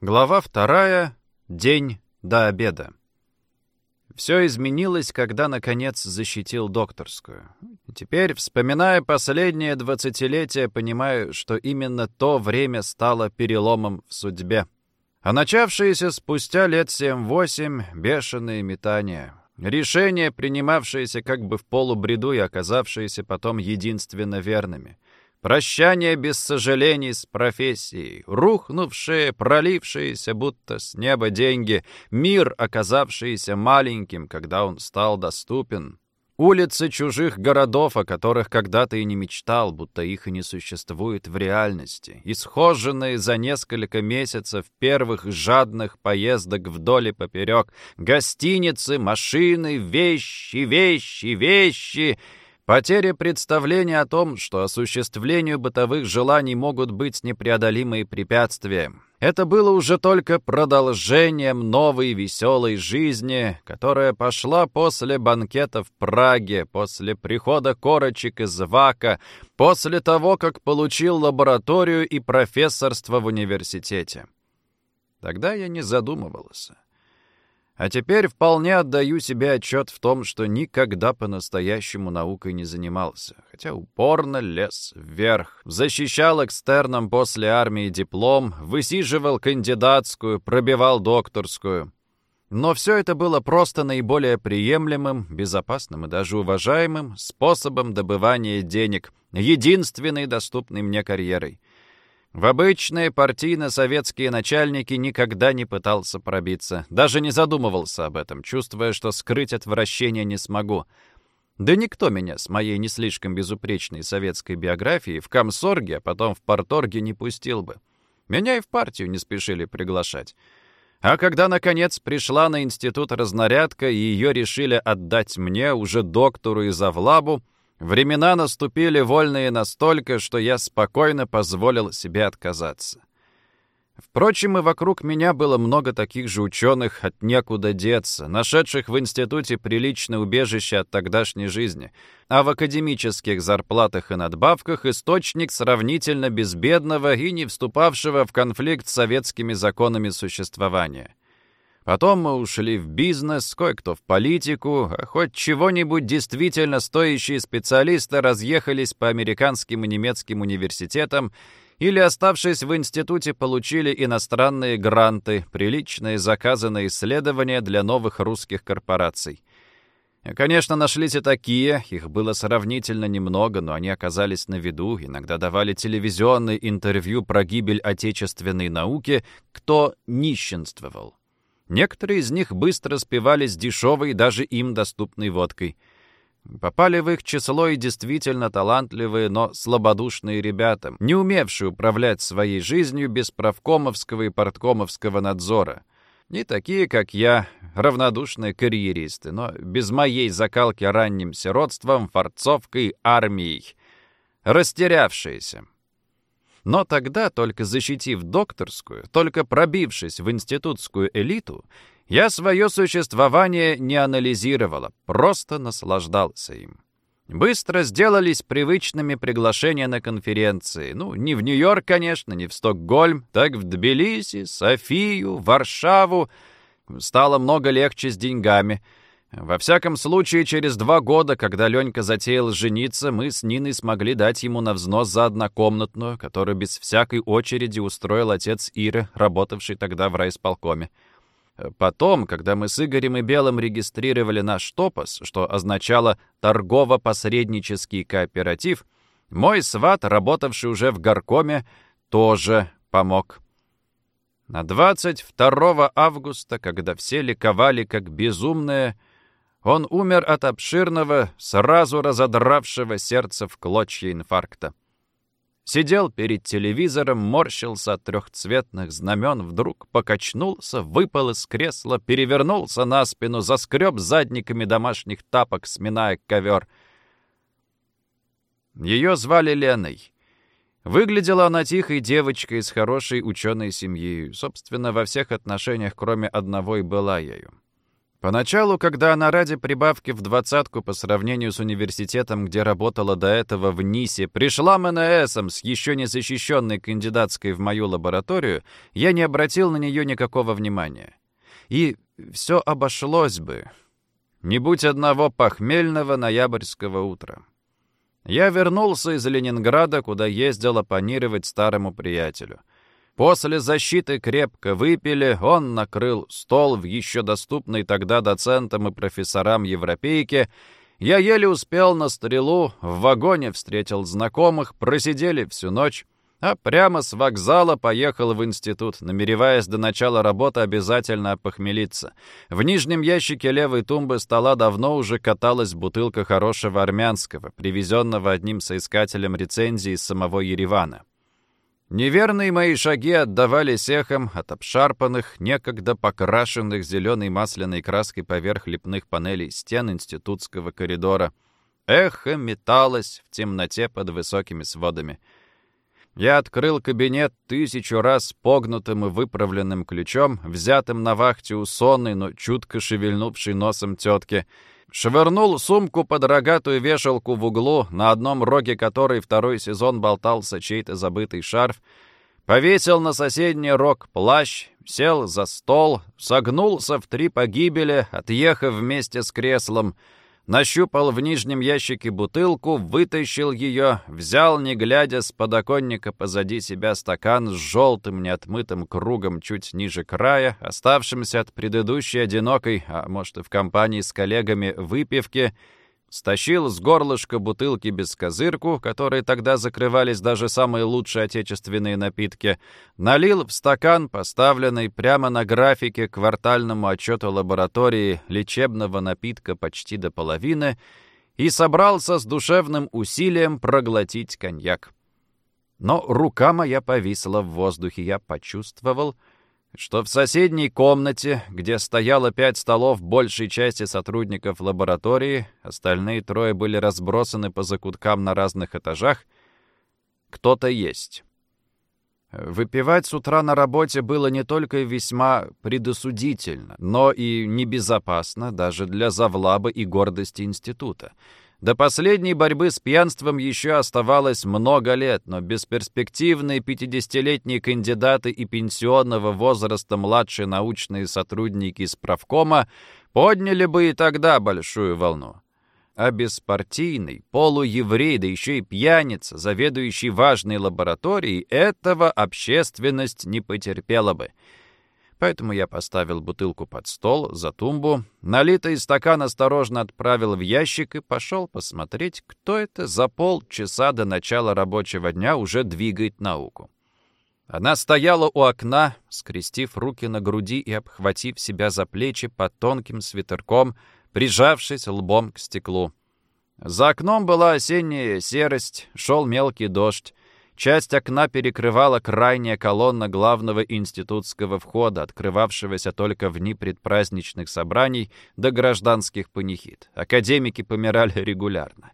Глава вторая. День до обеда. Все изменилось, когда, наконец, защитил докторскую. Теперь, вспоминая последнее двадцатилетие, понимаю, что именно то время стало переломом в судьбе. А начавшиеся спустя лет семь-восемь бешеные метания. Решения, принимавшиеся как бы в полубреду и оказавшиеся потом единственно верными — Прощание без сожалений с профессией, рухнувшие, пролившиеся будто с неба деньги, мир, оказавшийся маленьким, когда он стал доступен. Улицы чужих городов, о которых когда-то и не мечтал, будто их и не существует в реальности, исхоженные за несколько месяцев первых жадных поездок вдоль и поперек, гостиницы, машины, вещи, вещи, вещи — Потеря представления о том, что осуществлению бытовых желаний могут быть непреодолимые препятствия. Это было уже только продолжением новой веселой жизни, которая пошла после банкета в Праге, после прихода корочек из Вака, после того, как получил лабораторию и профессорство в университете. Тогда я не задумывался. А теперь вполне отдаю себе отчет в том, что никогда по-настоящему наукой не занимался, хотя упорно лез вверх, защищал экстерном после армии диплом, высиживал кандидатскую, пробивал докторскую. Но все это было просто наиболее приемлемым, безопасным и даже уважаемым способом добывания денег, единственной доступной мне карьерой. В обычные партийно-советские начальники никогда не пытался пробиться, даже не задумывался об этом, чувствуя, что скрыть отвращение не смогу. Да никто меня с моей не слишком безупречной советской биографией в комсорге, а потом в порторге не пустил бы. Меня и в партию не спешили приглашать. А когда, наконец, пришла на институт разнарядка, и ее решили отдать мне, уже доктору и завлабу, Времена наступили вольные настолько, что я спокойно позволил себе отказаться. Впрочем, и вокруг меня было много таких же ученых от некуда деться, нашедших в институте приличное убежище от тогдашней жизни, а в академических зарплатах и надбавках источник сравнительно безбедного и не вступавшего в конфликт с советскими законами существования. Потом мы ушли в бизнес, кое-кто в политику, а хоть чего-нибудь действительно стоящие специалисты разъехались по американским и немецким университетам или, оставшись в институте, получили иностранные гранты, приличные заказы на исследования для новых русских корпораций. Конечно, нашлись и такие, их было сравнительно немного, но они оказались на виду, иногда давали телевизионные интервью про гибель отечественной науки, кто нищенствовал. Некоторые из них быстро спивались дешевой, даже им доступной водкой. Попали в их число и действительно талантливые, но слабодушные ребята, не умевшие управлять своей жизнью без правкомовского и порткомовского надзора. Не такие, как я, равнодушные карьеристы, но без моей закалки ранним сиротством, форцовкой, армией. Растерявшиеся, но тогда, только защитив докторскую, только пробившись в институтскую элиту, я свое существование не анализировала, просто наслаждался им. Быстро сделались привычными приглашения на конференции. Ну, не в Нью-Йорк, конечно, не в Стокгольм, так в Тбилиси, Софию, Варшаву. Стало много легче с деньгами — во всяком случае, через два года, когда Ленька затеял жениться, мы с Ниной смогли дать ему на взнос за однокомнатную, которую без всякой очереди устроил отец Иры, работавший тогда в райисполкоме. Потом, когда мы с Игорем и Белым регистрировали наш топос, что означало «торгово-посреднический кооператив», мой сват, работавший уже в горкоме, тоже помог. На 22 августа, когда все ликовали как безумные, он умер от обширного, сразу разодравшего сердце в клочья инфаркта. Сидел перед телевизором, морщился от трехцветных знамен, вдруг покачнулся, выпал из кресла, перевернулся на спину, заскреб задниками домашних тапок, сминая ковер. Ее звали Леной. Выглядела она тихой девочкой из хорошей ученой семьи. Собственно, во всех отношениях, кроме одного, и была ею. Поначалу, когда она ради прибавки в двадцатку по сравнению с университетом, где работала до этого в НИСе, пришла МНСом с еще не защищенной кандидатской в мою лабораторию, я не обратил на нее никакого внимания. И все обошлось бы, не будь одного похмельного ноябрьского утра. Я вернулся из Ленинграда, куда ездил оппонировать старому приятелю — После защиты крепко выпили, он накрыл стол в еще доступной тогда доцентам и профессорам европейке. Я еле успел на стрелу, в вагоне встретил знакомых, просидели всю ночь, а прямо с вокзала поехал в институт, намереваясь до начала работы обязательно опохмелиться. В нижнем ящике левой тумбы стола давно уже каталась бутылка хорошего армянского, привезенного одним соискателем рецензии из самого Еревана. Неверные мои шаги отдавались эхом от обшарпанных, некогда покрашенных зеленой масляной краской поверх лепных панелей стен институтского коридора. Эхо металось в темноте под высокими сводами. Я открыл кабинет тысячу раз погнутым и выправленным ключом, взятым на вахте у сонной, но чутко шевельнувшей носом тетки — Швырнул сумку под рогатую вешалку в углу, на одном роге которой второй сезон болтался чей-то забытый шарф, повесил на соседний рог плащ, сел за стол, согнулся в три погибели, отъехав вместе с креслом — Нащупал в нижнем ящике бутылку, вытащил ее, взял, не глядя, с подоконника позади себя стакан с желтым неотмытым кругом чуть ниже края, оставшимся от предыдущей одинокой, а может и в компании с коллегами, выпивки — Стащил с горлышка бутылки без козырку, которые тогда закрывались даже самые лучшие отечественные напитки, налил в стакан, поставленный прямо на графике квартальному отчету лаборатории лечебного напитка почти до половины, и собрался с душевным усилием проглотить коньяк. Но рука моя повисла в воздухе, я почувствовал — что в соседней комнате, где стояло пять столов большей части сотрудников лаборатории, остальные трое были разбросаны по закуткам на разных этажах, кто-то есть. Выпивать с утра на работе было не только весьма предосудительно, но и небезопасно даже для завлабы и гордости института. До последней борьбы с пьянством еще оставалось много лет, но бесперспективные 50-летние кандидаты и пенсионного возраста младшие научные сотрудники из правкома подняли бы и тогда большую волну. А беспартийный, полуеврей, да еще и пьяница, заведующий важной лабораторией, этого общественность не потерпела бы — Поэтому я поставил бутылку под стол, за тумбу, налитый стакан осторожно отправил в ящик и пошел посмотреть, кто это за полчаса до начала рабочего дня уже двигает науку. Она стояла у окна, скрестив руки на груди и обхватив себя за плечи под тонким свитерком, прижавшись лбом к стеклу. За окном была осенняя серость, шел мелкий дождь. Часть окна перекрывала крайняя колонна главного институтского входа, открывавшегося только в дни предпраздничных собраний до гражданских панихид. Академики помирали регулярно.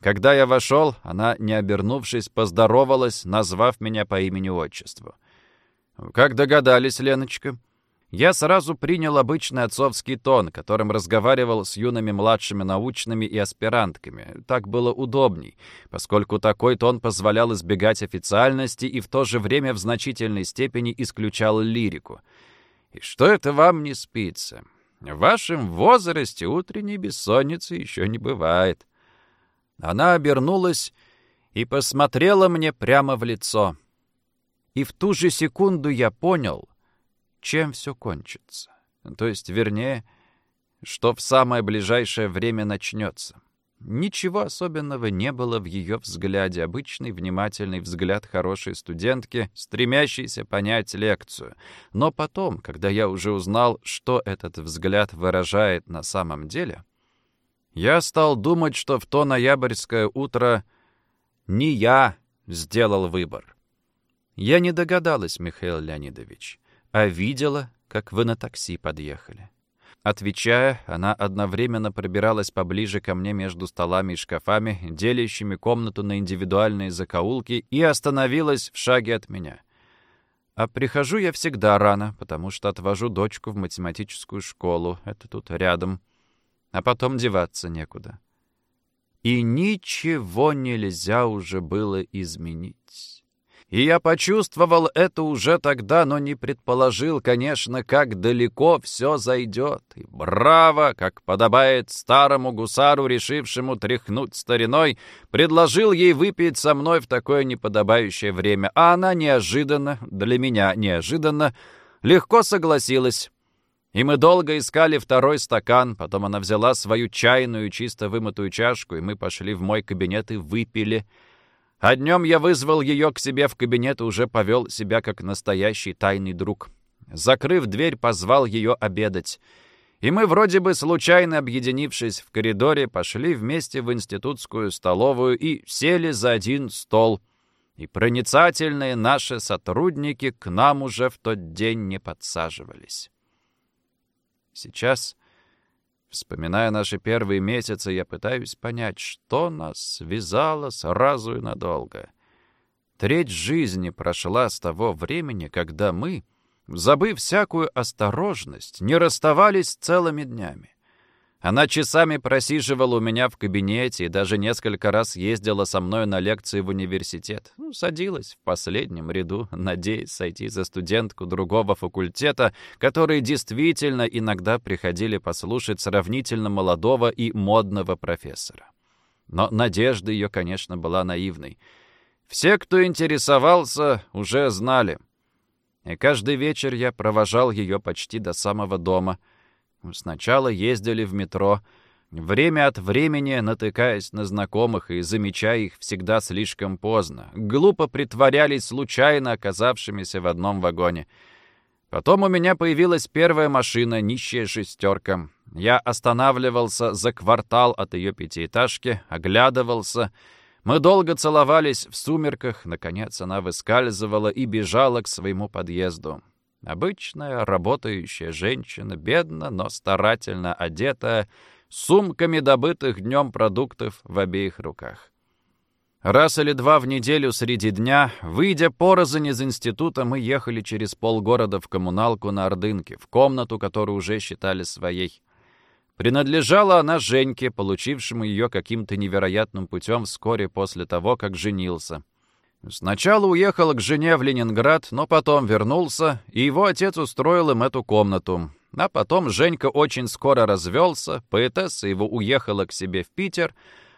Когда я вошел, она, не обернувшись, поздоровалась, назвав меня по имени-отчеству. «Как догадались, Леночка?» Я сразу принял обычный отцовский тон, которым разговаривал с юными младшими научными и аспирантками. Так было удобней, поскольку такой тон позволял избегать официальности и в то же время в значительной степени исключал лирику. «И что это вам не спится? В вашем возрасте утренней бессонницы еще не бывает». Она обернулась и посмотрела мне прямо в лицо. И в ту же секунду я понял — чем все кончится. То есть, вернее, что в самое ближайшее время начнется. Ничего особенного не было в ее взгляде. Обычный внимательный взгляд хорошей студентки, стремящейся понять лекцию. Но потом, когда я уже узнал, что этот взгляд выражает на самом деле, я стал думать, что в то ноябрьское утро не я сделал выбор. Я не догадалась, Михаил Леонидович а видела, как вы на такси подъехали». Отвечая, она одновременно пробиралась поближе ко мне между столами и шкафами, делящими комнату на индивидуальные закоулки, и остановилась в шаге от меня. А прихожу я всегда рано, потому что отвожу дочку в математическую школу. Это тут рядом. А потом деваться некуда. И ничего нельзя уже было изменить. И я почувствовал это уже тогда, но не предположил, конечно, как далеко все зайдет. И браво, как подобает старому гусару, решившему тряхнуть стариной, предложил ей выпить со мной в такое неподобающее время. А она неожиданно, для меня неожиданно, легко согласилась. И мы долго искали второй стакан, потом она взяла свою чайную, чисто вымытую чашку, и мы пошли в мой кабинет и выпили — а днем я вызвал ее к себе в кабинет и уже повел себя как настоящий тайный друг. Закрыв дверь, позвал ее обедать. И мы, вроде бы случайно объединившись в коридоре, пошли вместе в институтскую столовую и сели за один стол. И проницательные наши сотрудники к нам уже в тот день не подсаживались. Сейчас Вспоминая наши первые месяцы, я пытаюсь понять, что нас связало сразу и надолго. Треть жизни прошла с того времени, когда мы, забыв всякую осторожность, не расставались целыми днями. Она часами просиживала у меня в кабинете и даже несколько раз ездила со мной на лекции в университет. Ну, садилась в последнем ряду, надеясь сойти за студентку другого факультета, которые действительно иногда приходили послушать сравнительно молодого и модного профессора. Но надежда ее, конечно, была наивной. Все, кто интересовался, уже знали. И каждый вечер я провожал ее почти до самого дома — Сначала ездили в метро, время от времени натыкаясь на знакомых и замечая их всегда слишком поздно. Глупо притворялись случайно оказавшимися в одном вагоне. Потом у меня появилась первая машина, нищая шестерка. Я останавливался за квартал от ее пятиэтажки, оглядывался. Мы долго целовались в сумерках. Наконец она выскальзывала и бежала к своему подъезду. Обычная работающая женщина, бедно, но старательно одетая, с сумками добытых днем продуктов в обеих руках. Раз или два в неделю среди дня, выйдя порознь из института, мы ехали через полгорода в коммуналку на Ордынке, в комнату, которую уже считали своей. Принадлежала она Женьке, получившему ее каким-то невероятным путем вскоре после того, как женился. Сначала уехал к жене в Ленинград, но потом вернулся, и его отец устроил им эту комнату. А потом Женька очень скоро развелся, поэтесса его уехала к себе в Питер,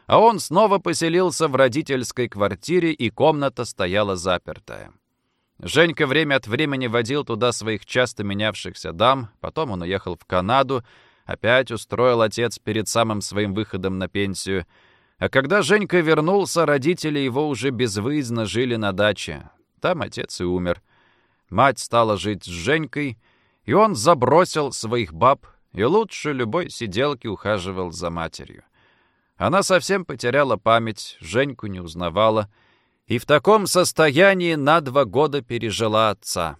а он снова поселился в родительской квартире, и комната стояла запертая. Женька время от времени водил туда своих часто менявшихся дам, потом он уехал в Канаду, опять устроил отец перед самым своим выходом на пенсию — а когда Женька вернулся, родители его уже безвыездно жили на даче. Там отец и умер. Мать стала жить с Женькой, и он забросил своих баб и лучше любой сиделки ухаживал за матерью. Она совсем потеряла память, Женьку не узнавала, и в таком состоянии на два года пережила отца.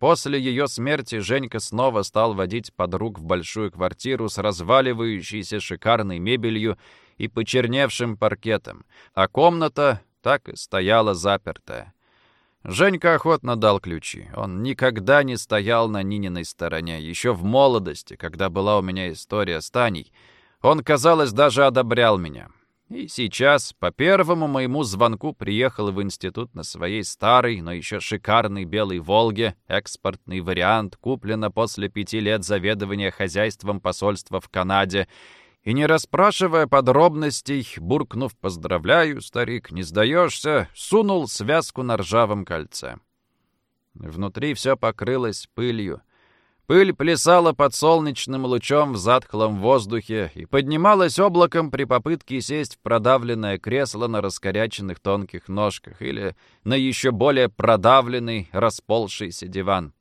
После ее смерти Женька снова стал водить подруг в большую квартиру с разваливающейся шикарной мебелью и почерневшим паркетом, а комната так и стояла запертая. Женька охотно дал ключи. Он никогда не стоял на Нининой стороне. Еще в молодости, когда была у меня история с Таней, он, казалось, даже одобрял меня. И сейчас, по первому моему звонку, приехал в институт на своей старой, но еще шикарной белой «Волге», экспортный вариант, куплено после пяти лет заведования хозяйством посольства в Канаде, и, не расспрашивая подробностей, буркнув «Поздравляю, старик, не сдаешься», сунул связку на ржавом кольце. Внутри все покрылось пылью. Пыль плясала под солнечным лучом в затхлом воздухе и поднималась облаком при попытке сесть в продавленное кресло на раскоряченных тонких ножках или на еще более продавленный, расползшийся диван.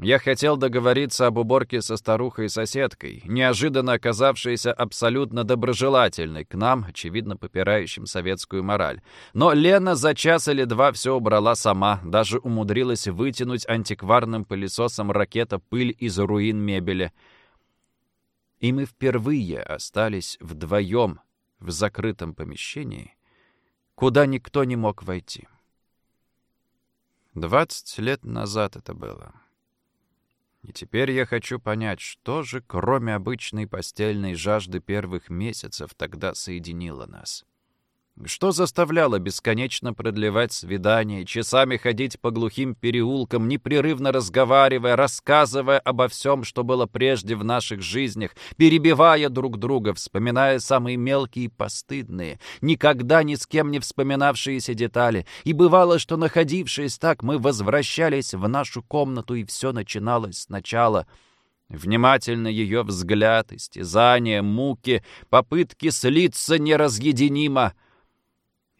Я хотел договориться об уборке со старухой-соседкой, неожиданно оказавшейся абсолютно доброжелательной к нам, очевидно попирающим советскую мораль. Но Лена за час или два все убрала сама, даже умудрилась вытянуть антикварным пылесосом ракета пыль из руин мебели. И мы впервые остались вдвоем в закрытом помещении, куда никто не мог войти. Двадцать лет назад это было. И теперь я хочу понять, что же, кроме обычной постельной жажды первых месяцев, тогда соединило нас. Что заставляло бесконечно продлевать свидания, часами ходить по глухим переулкам, непрерывно разговаривая, рассказывая обо всем, что было прежде в наших жизнях, перебивая друг друга, вспоминая самые мелкие и постыдные, никогда ни с кем не вспоминавшиеся детали. И бывало, что, находившись так, мы возвращались в нашу комнату, и все начиналось сначала — Внимательно ее взгляд, истязания, муки, попытки слиться неразъединимо —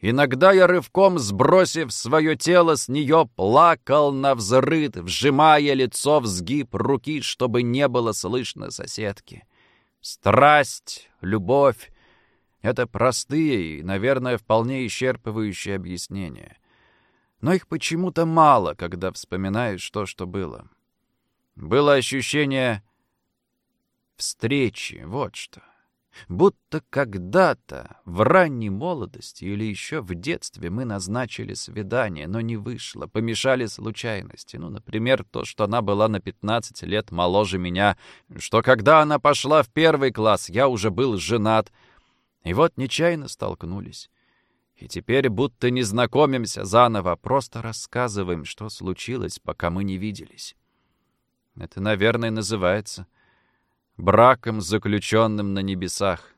Иногда я рывком, сбросив свое тело с нее, плакал на взрыд, вжимая лицо в сгиб руки, чтобы не было слышно соседки. Страсть, любовь — это простые и, наверное, вполне исчерпывающие объяснения. Но их почему-то мало, когда вспоминаешь то, что было. Было ощущение встречи, вот что — Будто когда-то, в ранней молодости или еще в детстве мы назначили свидание, но не вышло, помешали случайности. Ну, например, то, что она была на 15 лет моложе меня, что когда она пошла в первый класс, я уже был женат. И вот нечаянно столкнулись. И теперь будто не знакомимся заново, просто рассказываем, что случилось, пока мы не виделись. Это, наверное, называется браком, заключенным на небесах.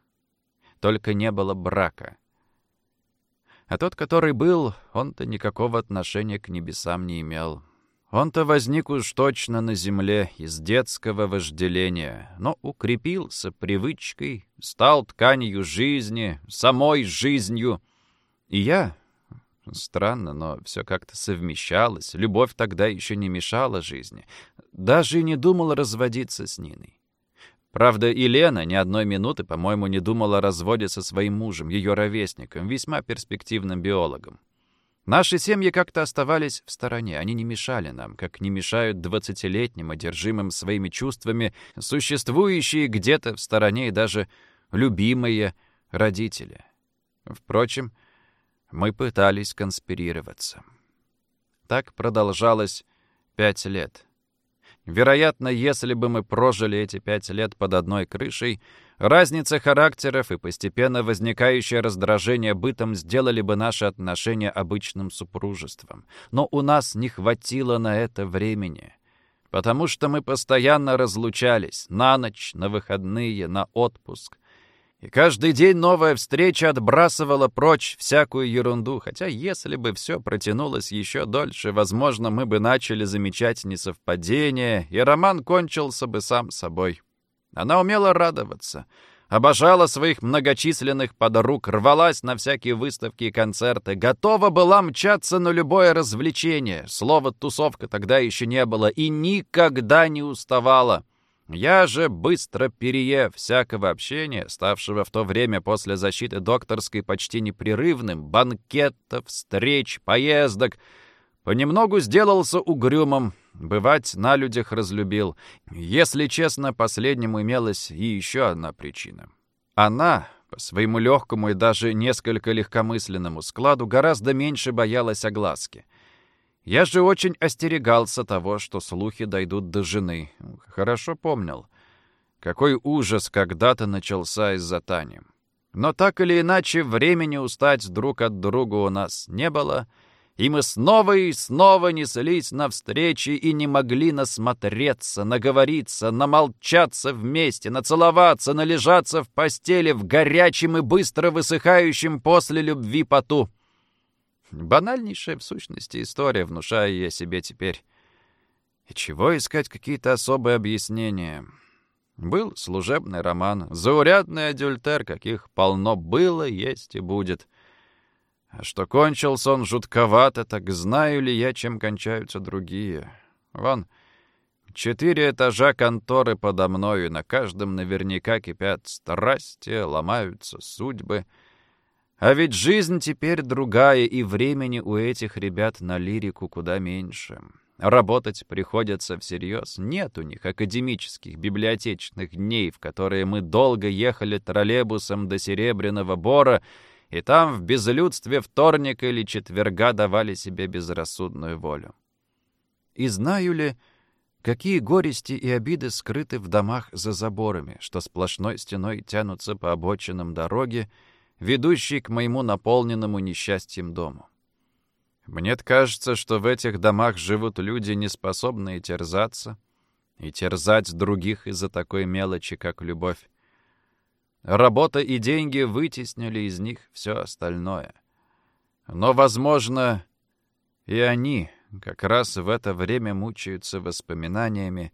Только не было брака. А тот, который был, он-то никакого отношения к небесам не имел. Он-то возник уж точно на земле из детского вожделения, но укрепился привычкой, стал тканью жизни, самой жизнью. И я, странно, но все как-то совмещалось, любовь тогда еще не мешала жизни, даже и не думал разводиться с Ниной. Правда, и ни одной минуты, по-моему, не думала о разводе со своим мужем, ее ровесником, весьма перспективным биологом. Наши семьи как-то оставались в стороне, они не мешали нам, как не мешают двадцатилетним, одержимым своими чувствами, существующие где-то в стороне и даже любимые родители. Впрочем, мы пытались конспирироваться. Так продолжалось пять лет. Вероятно, если бы мы прожили эти пять лет под одной крышей, разница характеров и постепенно возникающее раздражение бытом сделали бы наши отношения обычным супружеством. Но у нас не хватило на это времени, потому что мы постоянно разлучались на ночь, на выходные, на отпуск. И каждый день новая встреча отбрасывала прочь всякую ерунду, хотя если бы все протянулось еще дольше, возможно, мы бы начали замечать несовпадения, и роман кончился бы сам собой. Она умела радоваться, обожала своих многочисленных подруг, рвалась на всякие выставки и концерты, готова была мчаться на любое развлечение, слова «тусовка» тогда еще не было, и никогда не уставала. Я же, быстро переев всякого общения, ставшего в то время после защиты докторской почти непрерывным, банкетов, встреч, поездок, понемногу сделался угрюмым, бывать на людях разлюбил. Если честно, последнему имелась и еще одна причина. Она, по своему легкому и даже несколько легкомысленному складу, гораздо меньше боялась огласки — я же очень остерегался того, что слухи дойдут до жены. Хорошо помнил, какой ужас когда-то начался из-за Тани. Но так или иначе, времени устать друг от друга у нас не было, и мы снова и снова неслись навстречи и не могли насмотреться, наговориться, намолчаться вместе, нацеловаться, належаться в постели в горячем и быстро высыхающем после любви поту. Банальнейшая в сущности история, внушаю я себе теперь. И чего искать какие-то особые объяснения? Был служебный роман, заурядный адюльтер, каких полно было, есть и будет. А что кончился он жутковато, так знаю ли я, чем кончаются другие. Вон, четыре этажа конторы подо мною, на каждом наверняка кипят страсти, ломаются судьбы — а ведь жизнь теперь другая, и времени у этих ребят на лирику куда меньше. Работать приходится всерьез. Нет у них академических библиотечных дней, в которые мы долго ехали троллейбусом до Серебряного Бора, и там в безлюдстве вторника или четверга давали себе безрассудную волю. И знаю ли, какие горести и обиды скрыты в домах за заборами, что сплошной стеной тянутся по обочинам дороги, ведущей к моему наполненному несчастьем дому. Мне кажется, что в этих домах живут люди, не способные терзаться и терзать других из-за такой мелочи, как любовь. Работа и деньги вытеснили из них все остальное. Но, возможно, и они как раз в это время мучаются воспоминаниями,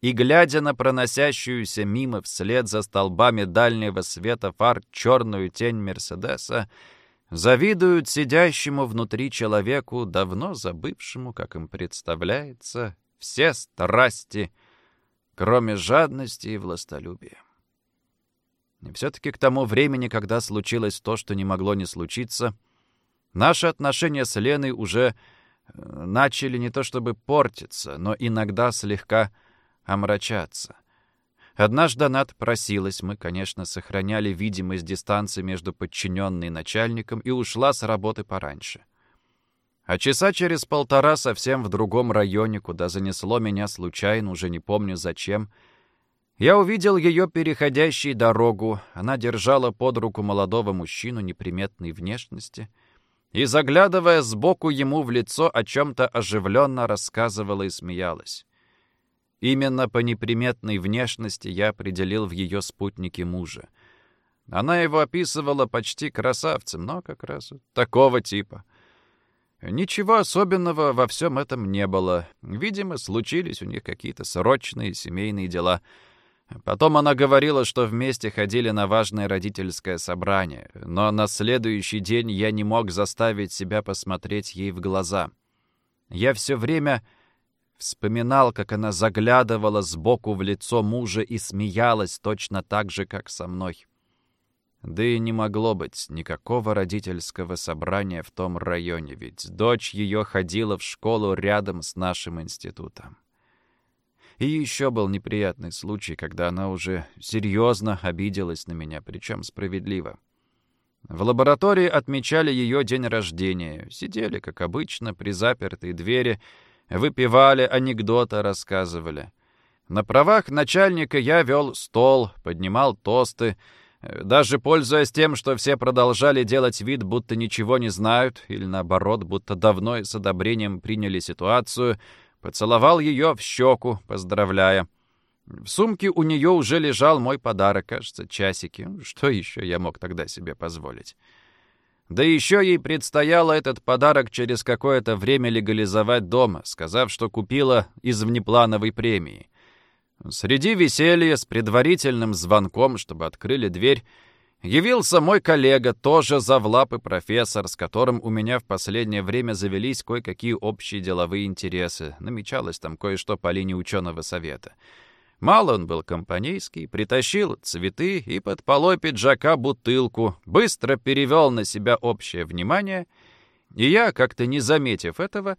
и, глядя на проносящуюся мимо вслед за столбами дальнего света фар черную тень Мерседеса, завидуют сидящему внутри человеку, давно забывшему, как им представляется, все страсти, кроме жадности и властолюбия. И все-таки к тому времени, когда случилось то, что не могло не случиться, наши отношения с Леной уже э, начали не то чтобы портиться, но иногда слегка омрачаться. Однажды она просилась, мы, конечно, сохраняли видимость дистанции между подчиненной и начальником и ушла с работы пораньше. А часа через полтора совсем в другом районе, куда занесло меня случайно, уже не помню зачем, я увидел ее переходящей дорогу. Она держала под руку молодого мужчину неприметной внешности и, заглядывая сбоку ему в лицо, о чем-то оживленно рассказывала и смеялась. Именно по неприметной внешности я определил в ее спутнике мужа. Она его описывала почти красавцем, но как раз такого типа. Ничего особенного во всем этом не было. Видимо, случились у них какие-то срочные семейные дела — Потом она говорила, что вместе ходили на важное родительское собрание, но на следующий день я не мог заставить себя посмотреть ей в глаза. Я все время вспоминал, как она заглядывала сбоку в лицо мужа и смеялась точно так же, как со мной. Да и не могло быть никакого родительского собрания в том районе, ведь дочь ее ходила в школу рядом с нашим институтом. И еще был неприятный случай, когда она уже серьезно обиделась на меня, причем справедливо. В лаборатории отмечали ее день рождения. Сидели, как обычно, при запертой двери, выпивали, анекдоты рассказывали. На правах начальника я вел стол, поднимал тосты, даже пользуясь тем, что все продолжали делать вид, будто ничего не знают, или наоборот, будто давно и с одобрением приняли ситуацию — Поцеловал ее в щеку, поздравляя. В сумке у нее уже лежал мой подарок, кажется, часики. Что еще я мог тогда себе позволить? Да еще ей предстояло этот подарок через какое-то время легализовать дома, сказав, что купила из внеплановой премии. Среди веселья с предварительным звонком, чтобы открыли дверь, Явился мой коллега, тоже завлап и профессор, с которым у меня в последнее время завелись кое-какие общие деловые интересы. Намечалось там кое-что по линии ученого совета. Мало он был компанейский, притащил цветы и под полой пиджака бутылку, быстро перевел на себя общее внимание, и я, как-то не заметив этого,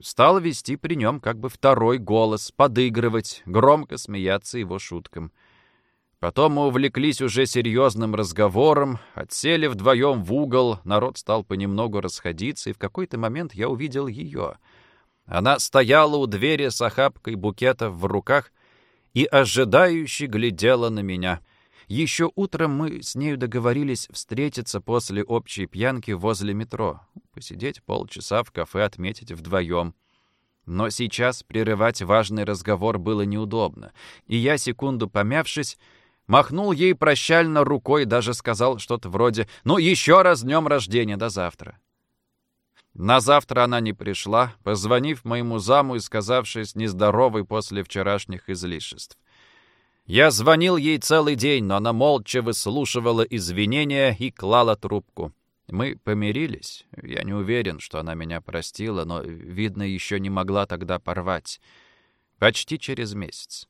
стал вести при нем как бы второй голос, подыгрывать, громко смеяться его шуткам — Потом мы увлеклись уже серьезным разговором, отсели вдвоем в угол, народ стал понемногу расходиться, и в какой-то момент я увидел ее. Она стояла у двери с охапкой букетов в руках и ожидающе глядела на меня. Еще утром мы с нею договорились встретиться после общей пьянки возле метро, посидеть полчаса в кафе, отметить вдвоем. Но сейчас прерывать важный разговор было неудобно, и я, секунду помявшись, Махнул ей прощально рукой, даже сказал что-то вроде «Ну, еще раз днем рождения, до завтра». На завтра она не пришла, позвонив моему заму и сказавшись нездоровой после вчерашних излишеств. Я звонил ей целый день, но она молча выслушивала извинения и клала трубку. Мы помирились. Я не уверен, что она меня простила, но, видно, еще не могла тогда порвать. Почти через месяц.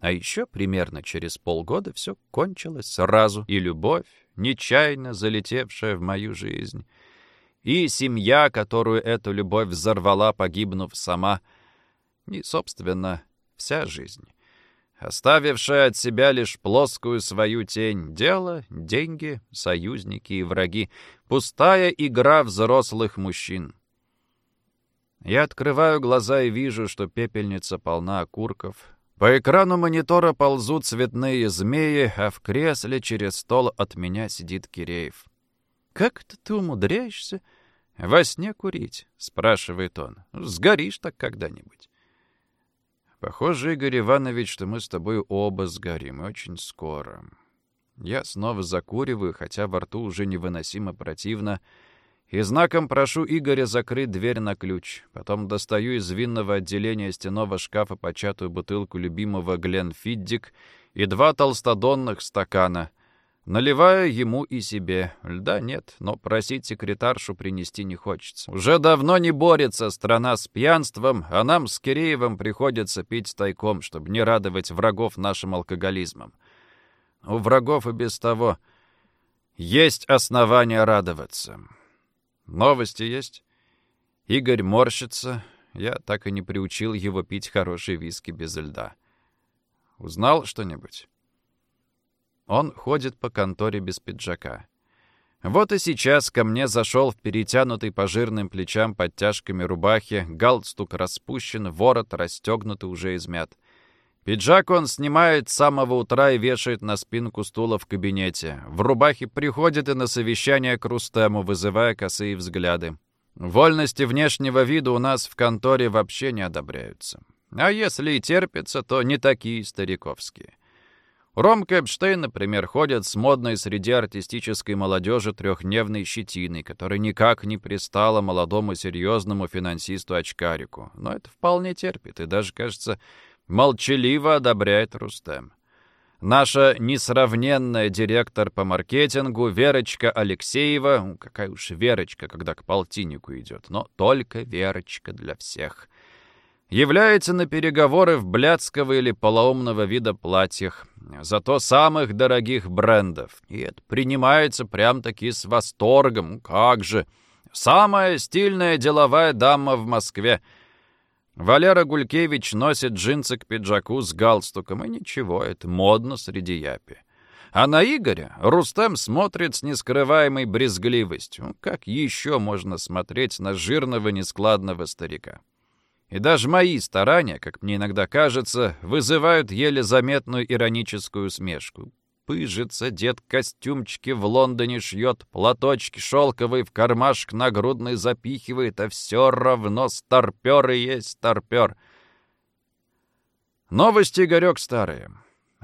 А еще примерно через полгода все кончилось сразу, и любовь, нечаянно залетевшая в мою жизнь, и семья, которую эту любовь взорвала, погибнув сама, и, собственно, вся жизнь, оставившая от себя лишь плоскую свою тень, дело, деньги, союзники и враги, пустая игра взрослых мужчин. Я открываю глаза и вижу, что пепельница полна окурков. По экрану монитора ползут цветные змеи, а в кресле через стол от меня сидит Киреев. «Как это ты умудряешься во сне курить?» — спрашивает он. «Сгоришь так когда-нибудь». Похоже, Игорь Иванович, что мы с тобой оба сгорим, очень скоро. Я снова закуриваю, хотя во рту уже невыносимо противно, и знаком прошу Игоря закрыть дверь на ключ. Потом достаю из винного отделения стенного шкафа початую бутылку любимого Гленфиддик и два толстодонных стакана. Наливаю ему и себе. Льда нет, но просить секретаршу принести не хочется. Уже давно не борется страна с пьянством, а нам с Киреевым приходится пить тайком, чтобы не радовать врагов нашим алкоголизмом. У врагов и без того есть основания радоваться. Новости есть? Игорь морщится. Я так и не приучил его пить хорошие виски без льда. Узнал что-нибудь? Он ходит по конторе без пиджака. Вот и сейчас ко мне зашел в перетянутый по жирным плечам подтяжками рубахи, галстук распущен, ворот расстегнутый уже измят. Пиджак он снимает с самого утра и вешает на спинку стула в кабинете. В рубахе приходит и на совещание к Рустему, вызывая косые взгляды. Вольности внешнего вида у нас в конторе вообще не одобряются. А если и терпится, то не такие стариковские. Ромка Эпштейн, например, ходит с модной среди артистической молодежи трехдневной щетиной, которая никак не пристала молодому серьезному финансисту-очкарику. Но это вполне терпит и даже, кажется, Молчаливо одобряет Рустем. Наша несравненная директор по маркетингу Верочка Алексеева, какая уж Верочка, когда к полтиннику идет, но только Верочка для всех, является на переговоры в блядского или полоумного вида платьях, зато самых дорогих брендов. И это принимается прям-таки с восторгом. Как же! Самая стильная деловая дама в Москве — Валера Гулькевич носит джинсы к пиджаку с галстуком, и ничего, это модно среди япи. А на Игоря Рустем смотрит с нескрываемой брезгливостью. Как еще можно смотреть на жирного нескладного старика? И даже мои старания, как мне иногда кажется, вызывают еле заметную ироническую усмешку пыжится, дед костюмчики в Лондоне шьет, платочки шелковые в кармашек нагрудный запихивает, а все равно старпер и есть старпер. Новости, Игорек, старые.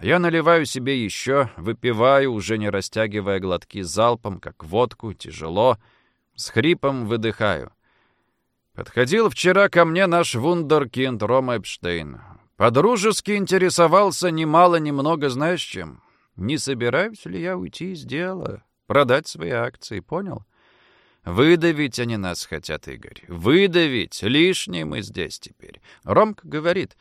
Я наливаю себе еще, выпиваю, уже не растягивая глотки залпом, как водку, тяжело, с хрипом выдыхаю. Подходил вчера ко мне наш вундеркинд Рома Эпштейн. Подружески интересовался немало-немного, знаешь чем? Не собираюсь ли я уйти из дела, продать свои акции, понял? Выдавить они нас хотят, Игорь. Выдавить. Лишние мы здесь теперь. Ромка говорит,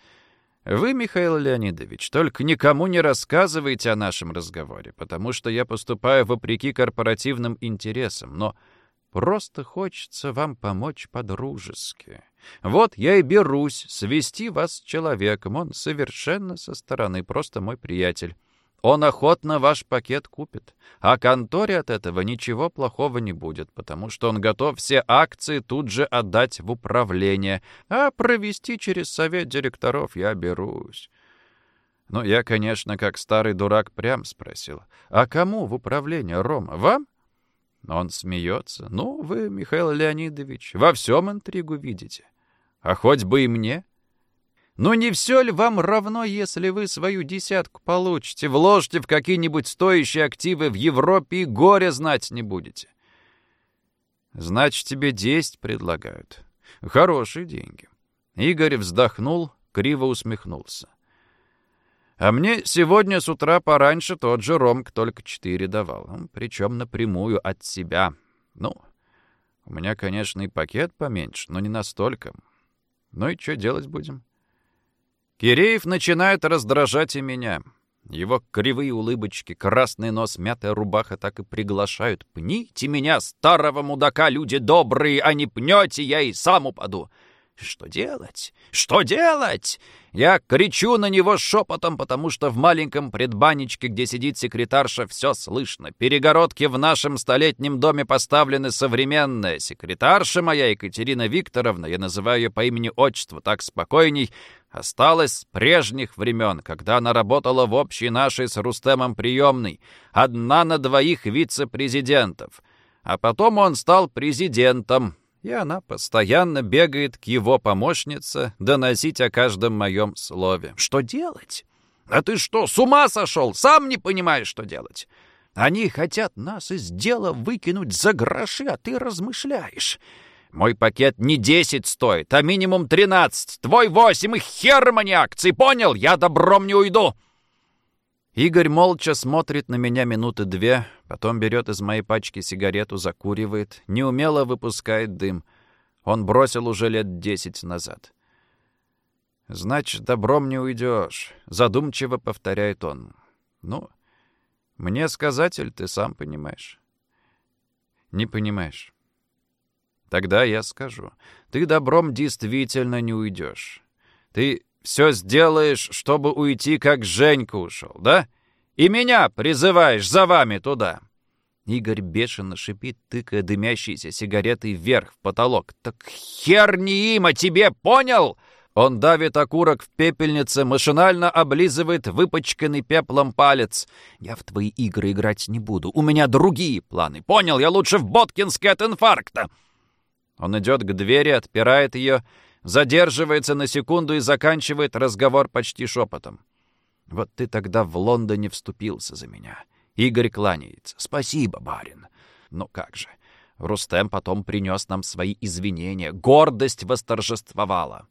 вы, Михаил Леонидович, только никому не рассказывайте о нашем разговоре, потому что я поступаю вопреки корпоративным интересам, но просто хочется вам помочь по-дружески. Вот я и берусь свести вас с человеком. Он совершенно со стороны, просто мой приятель. Он охотно ваш пакет купит, а конторе от этого ничего плохого не будет, потому что он готов все акции тут же отдать в управление, а провести через совет директоров я берусь. Ну, я, конечно, как старый дурак прям спросил. «А кому в управление, Рома? Вам?» Он смеется. «Ну, вы, Михаил Леонидович, во всем интригу видите. А хоть бы и мне». Но не все ли вам равно, если вы свою десятку получите, вложите в какие-нибудь стоящие активы в Европе и горе знать не будете? Значит, тебе десять предлагают. Хорошие деньги. Игорь вздохнул, криво усмехнулся. А мне сегодня с утра пораньше тот же Ромк только четыре давал. Причем напрямую от себя. Ну, у меня, конечно, и пакет поменьше, но не настолько. Ну и что делать будем? — Киреев начинает раздражать и меня. Его кривые улыбочки, красный нос, мятая рубаха так и приглашают. «Пните меня, старого мудака, люди добрые, а не пнете, я и сам упаду!» Что делать? Что делать? Я кричу на него шепотом, потому что в маленьком предбанничке, где сидит секретарша, все слышно. Перегородки в нашем столетнем доме поставлены современные. Секретарша моя, Екатерина Викторовна, я называю ее по имени-отчеству, так спокойней, осталась с прежних времен, когда она работала в общей нашей с Рустемом приемной. Одна на двоих вице-президентов. А потом он стал президентом, и она постоянно бегает к его помощнице доносить о каждом моем слове. Что делать? А ты что, с ума сошел? Сам не понимаешь, что делать. Они хотят нас из дела выкинуть за гроши, а ты размышляешь. Мой пакет не десять стоит, а минимум тринадцать. Твой восемь и хер мне акций, понял? Я добром не уйду. Игорь молча смотрит на меня минуты две, потом берет из моей пачки сигарету, закуривает, неумело выпускает дым. Он бросил уже лет десять назад. «Значит, добром не уйдешь», — задумчиво повторяет он. «Ну, мне сказатель, ты сам понимаешь». «Не понимаешь». «Тогда я скажу. Ты добром действительно не уйдешь. Ты все сделаешь, чтобы уйти, как Женька ушел, да? И меня призываешь за вами туда!» Игорь бешено шипит, тыкая дымящейся сигаретой вверх в потолок. «Так хер не им, а тебе, понял?» Он давит окурок в пепельнице, машинально облизывает выпачканный пеплом палец. «Я в твои игры играть не буду. У меня другие планы. Понял? Я лучше в Боткинске от инфаркта!» Он идет к двери, отпирает ее задерживается на секунду и заканчивает разговор почти шепотом. «Вот ты тогда в Лондоне вступился за меня». Игорь кланяется. «Спасибо, барин». «Ну как же». Рустем потом принес нам свои извинения. Гордость восторжествовала.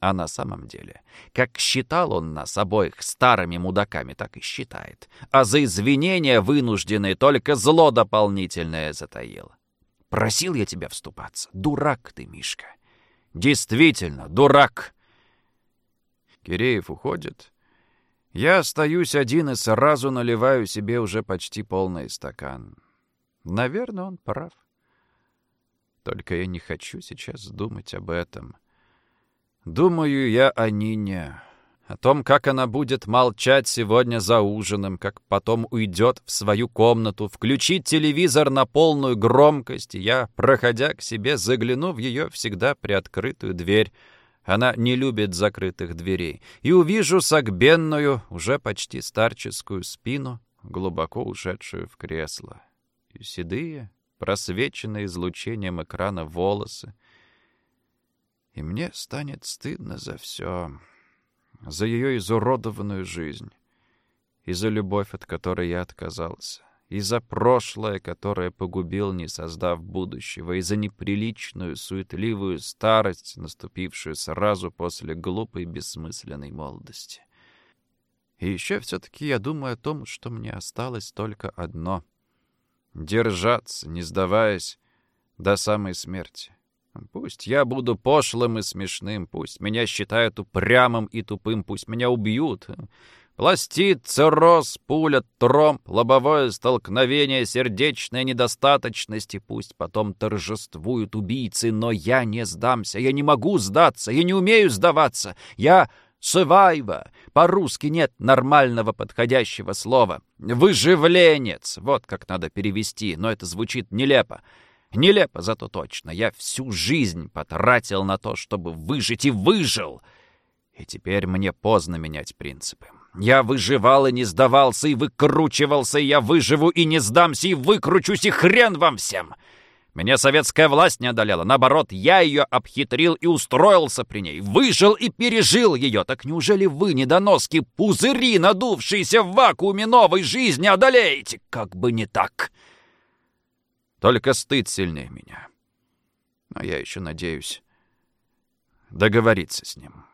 А на самом деле, как считал он нас обоих старыми мудаками, так и считает. А за извинения вынужденные только зло дополнительное затаил. Просил я тебя вступаться. Дурак ты, Мишка. Действительно, дурак!» Киреев уходит. Я остаюсь один и сразу наливаю себе уже почти полный стакан. Наверное, он прав. Только я не хочу сейчас думать об этом. Думаю я о Нине о том, как она будет молчать сегодня за ужином, как потом уйдет в свою комнату, включить телевизор на полную громкость, и я, проходя к себе, загляну в ее всегда приоткрытую дверь. Она не любит закрытых дверей. И увижу согбенную, уже почти старческую спину, глубоко ушедшую в кресло. И седые, просвеченные излучением экрана волосы. И мне станет стыдно за все за ее изуродованную жизнь, и за любовь, от которой я отказался, и за прошлое, которое погубил, не создав будущего, и за неприличную, суетливую старость, наступившую сразу после глупой, бессмысленной молодости. И еще все-таки я думаю о том, что мне осталось только одно — держаться, не сдаваясь до самой смерти. Пусть я буду пошлым и смешным, пусть меня считают упрямым и тупым, пусть меня убьют. Пластит, цирроз, пуля, тромб, лобовое столкновение, сердечная недостаточность, и пусть потом торжествуют убийцы, но я не сдамся, я не могу сдаться, я не умею сдаваться, я Сывайва. По-русски нет нормального подходящего слова. Выживленец. Вот как надо перевести, но это звучит нелепо. Нелепо, зато точно. Я всю жизнь потратил на то, чтобы выжить, и выжил. И теперь мне поздно менять принципы. Я выживал и не сдавался, и выкручивался, и я выживу и не сдамся, и выкручусь, и хрен вам всем! Меня советская власть не одолела. Наоборот, я ее обхитрил и устроился при ней. Выжил и пережил ее. Так неужели вы, недоноски, пузыри, надувшиеся в вакууме новой жизни, одолеете? Как бы не так!» Только стыд сильнее меня. Но я еще надеюсь договориться с ним.